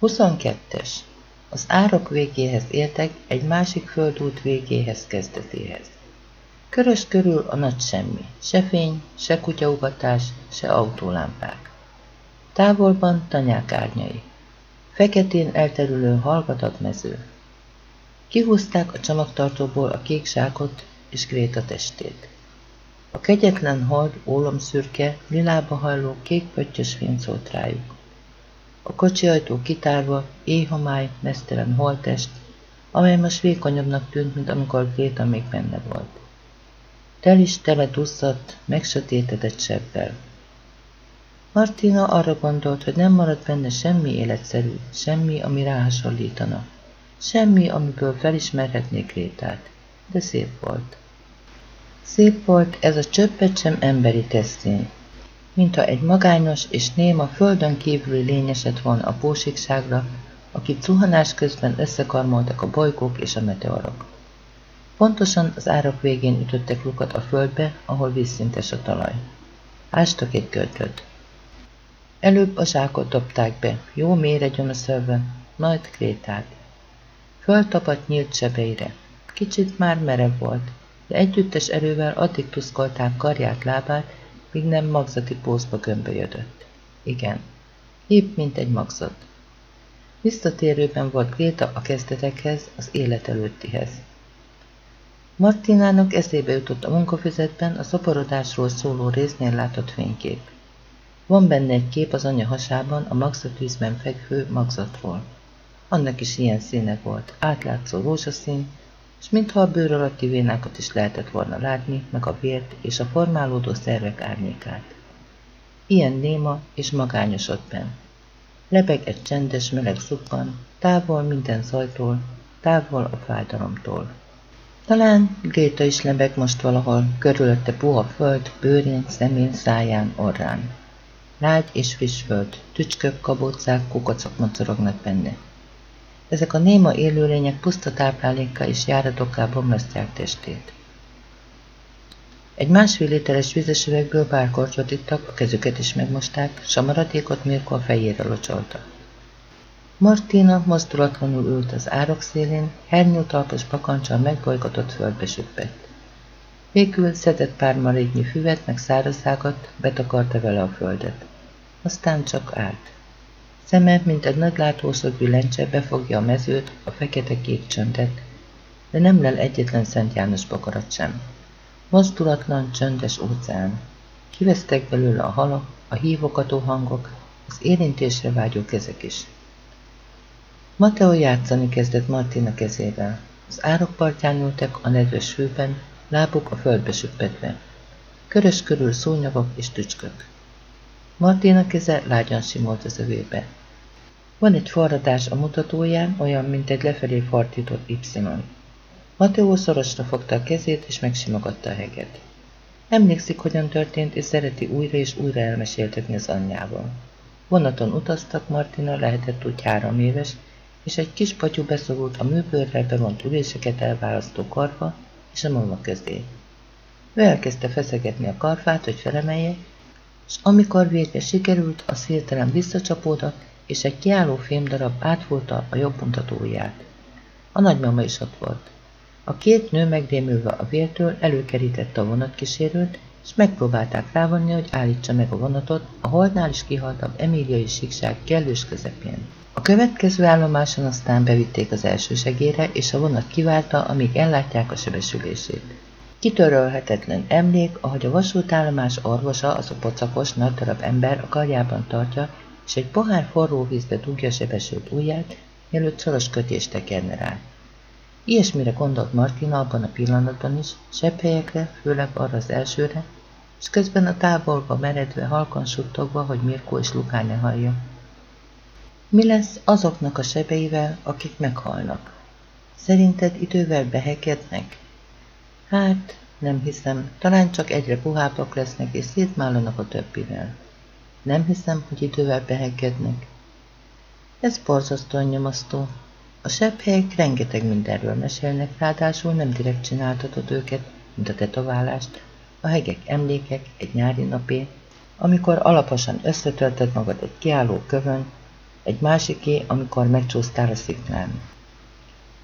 22-es. Az árok végéhez értek, egy másik földút végéhez kezdetéhez. Körös körül a nagy semmi, se fény, se kutyaugatás, se autólámpák. Távolban tanyák árnyai. Feketén elterülő hallgatott mező. Kihúzták a csomagtartóból a kék zsákot és Gréta testét. A kegyetlen hold ólomszürke, lilába hajló kék pöttyös szólt rájuk. A kocsi ajtó kitárva, éjhomály, mesztelen holtest, amely most vékonyabbnak tűnt, mint amikor Gréta még benne volt. Tel is tele duzzadt, megsötétedett sebbel. Martina arra gondolt, hogy nem maradt benne semmi életszerű, semmi, ami ráhasonlítana. Semmi, amiből felismerhetnék Grétát, de szép volt. Szép volt ez a csöppet sem emberi tesztény, mintha egy magányos és néma földön kívüli lény esett volna a pósikságra, akit zuhanás közben összekarmoltak a bolygók és a meteorok. Pontosan az árak végén ütöttek lukat a földbe, ahol vízszintes a talaj. Ástak egy görcsöt. Előbb a zsákot dobták be, jó mélyre gyomaszölve, majd Krétát. Föltapadt nyílt sebeire. Kicsit már merev volt, de együttes erővel addig tuszkolták karját, lábát, míg nem magzati pózba gömbölyödött. Igen, épp mint egy magzat. Visszatérőben volt Gréta a kezdetekhez, az élet előttihez. Martinának eszébe jutott a munkafüzetben a szaporodásról szóló résznél látott fénykép. Van benne egy kép az anya hasában a magzatűzben fekvő magzatról. Annak is ilyen színe volt, átlátszó rózsaszín, és mintha a bőr alatti vénákat is lehetett volna látni, meg a vért és a formálódó szervek árnyékát. Ilyen néma és magányos ott benn. Lebeg egy csendes, meleg szuppan, távol minden zajtól, távol a fájdalomtól. Talán Gréta is lebeg most valahol, körülötte puha föld, bőrén, szemén, száján, orrán. Lágy és friss föld, tücskök, kabócák, kukacok mocorognak benne. Ezek a néma élőlények puszta tápláléka és járatokká bomlasztják testét. Egy másfél literes vizes üvegből pár korcsot ittak, a kezüket is megmosták, s a maradékot Mirko a fejére locsolta. Martina mozdulatlanul ült az árok szélén, hernyótalpos pakancsal megbolygatott földbe süppett. Végül szedett pár maréknyi füvet, meg szárazzágat, betakarta vele a földet. Aztán csak állt. Szeme, mint egy nagy látószögű lencse befogja a mezőt, a fekete-kék csöndet, de nem lel egyetlen Szent János bokarat sem. Mozdulatlan, csöndes óceán. Kivesztek belőle a halak, a hívokató hangok, az érintésre vágyó kezek is. Mateo játszani kezdett Martina kezével. Az árok partján ültek a nedves fűben, lábuk a földbe süppedve. Körös körül szúnyogok és tücskök. Martina keze lágyan simolt az övébe. Van egy forradás a mutatóján, olyan, mint egy lefelé fordított Y. Mateo szorosra fogta a kezét, és megsimogatta a heget. Emlékszik, hogyan történt, és szereti újra és újra elmeséltetni az anyjával. Vonaton utaztak, Martina lehetett úgy három éves, és egy kis patyú beszorult a műbőrrel bevont üléseket elválasztó karfa és a mama közé. Ő elkezdte feszegetni a karfát, hogy felemelje, és amikor végre sikerült, a széltelen visszacsapódott, és egy kiálló fémdarab átfúrta a jobb mutatóját. A nagymama is ott volt. A két nő megdémülve a vértől előkerítette a vonatkísérőt, és megpróbálták rávonni, hogy állítsa meg a vonatot a holdnál is kihaltabb emíliai síkság kellős közepén. A következő állomáson aztán bevitték az első segére, és a vonat kiválta, amíg ellátják a sebesülését. Kitörölhetetlen emlék, ahogy a vasútállomás orvosa, az a pocakos, nagy darab ember a karjában tartja, és egy pohár forró vízbe dugja sebesült ujját, mielőtt szoros kötést tekerne rá. Ilyesmire gondolt Martina abban a pillanatban is, sebb helyekre, főleg arra az elsőre, és közben a távolba meredve, halkan suttogva, hogy Mirko és Lukánya hallja. Mi lesz azoknak a sebeivel, akik meghalnak? Szerinted idővel behekednek? Hát, nem hiszem, talán csak egyre puhábbak lesznek és szétmálanak a többivel. Nem hiszem, hogy idővel behekednek. Ez borzasztóan nyomasztó. A sebb helyek rengeteg mindenről mesélnek, ráadásul nem direkt csináltatod őket, mint a tetoválást, a hegek emlékek, egy nyári napé, amikor alaposan összetölted magad egy kiálló kövön, egy másiké, amikor megcsúsztál a sziklán.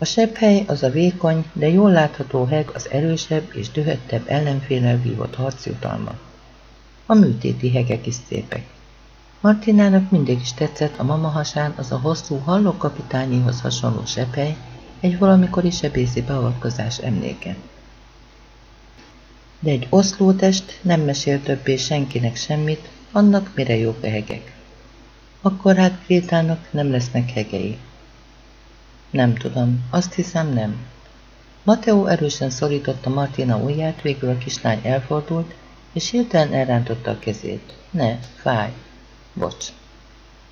A sebb hely az a vékony, de jól látható heg az erősebb és dühöttebb ellenfélel vívott harcjutalma. A műtéti hegek is szépek. Martinának mindig is tetszett a mama hasán az a hosszú hallókapitányihoz hasonló sepphely, egy valamikori sebészi beavatkozás emléke. De egy oszlótest nem mesél többé senkinek semmit, annak mire jók a hegek. Akkor hát Grétának nem lesznek hegei. Nem tudom, azt hiszem nem. Mateo erősen szorította Martina ujját, végül a kislány elfordult, és hirtelen elrántotta a kezét. Ne, fáj. Bocs.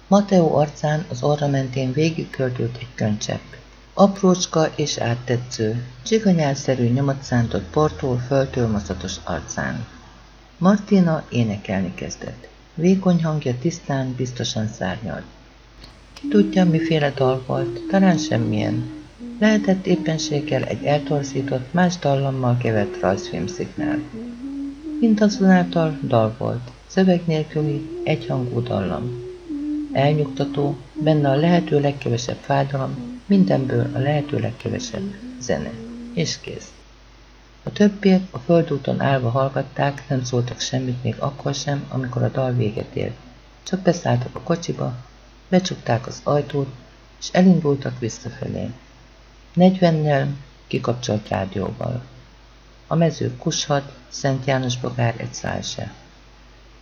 Mateo arcán az orra mentén végigkördült egy köncsepp. Aprócska és áttetsző, csiganyálszerű nyomot szántott portól föltől maszatos arcán. Martina énekelni kezdett. Vékony hangja tisztán, biztosan szárnyalt. Ki tudja, miféle dal volt, talán semmilyen. Lehetett éppenséggel egy eltorzított, más dallammal kevert rajzfilmszignál. Mint azonáltal dal volt, szöveg nélküli, egyhangú dallam. Elnyugtató, benne a lehető legkevesebb fájdalom, mindenből a lehető legkevesebb zene. És kész. A többiek a földúton állva hallgatták, nem szóltak semmit még akkor sem, amikor a dal véget ért. Csak beszálltak a kocsiba, becsukták az ajtót, és elindultak visszafelé. Negyvennel kikapcsolt rádióval. A mező kushad, Szent János bogár egy szál se.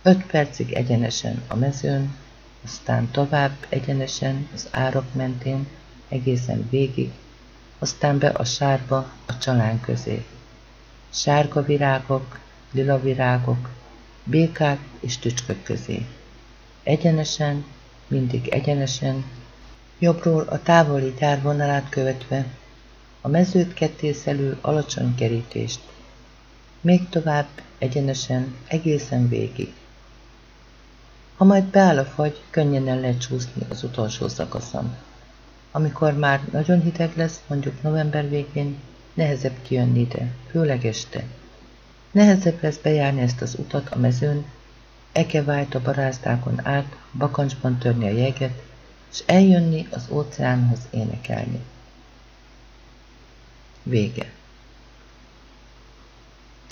Öt percig egyenesen a mezőn, aztán tovább egyenesen az árok mentén, egészen végig, aztán be a sárba, a csalán közé. Sárga virágok, lila virágok, békák és tücskök közé. Egyenesen, mindig egyenesen, jobbról a távoli gyárvonalát követve, a mezőt kettészelő alacsony kerítést, még tovább, egyenesen, egészen végig. Ha majd beáll a fagy, könnyen el lehet csúszni az utolsó szakaszon. Amikor már nagyon hideg lesz, mondjuk november végén, nehezebb kijönni ide, főleg este. Nehezebb lesz bejárni ezt az utat a mezőn, eke vájt a barázdákon át, bakancsban törni a jeget, és eljönni az óceánhoz énekelni. Vége.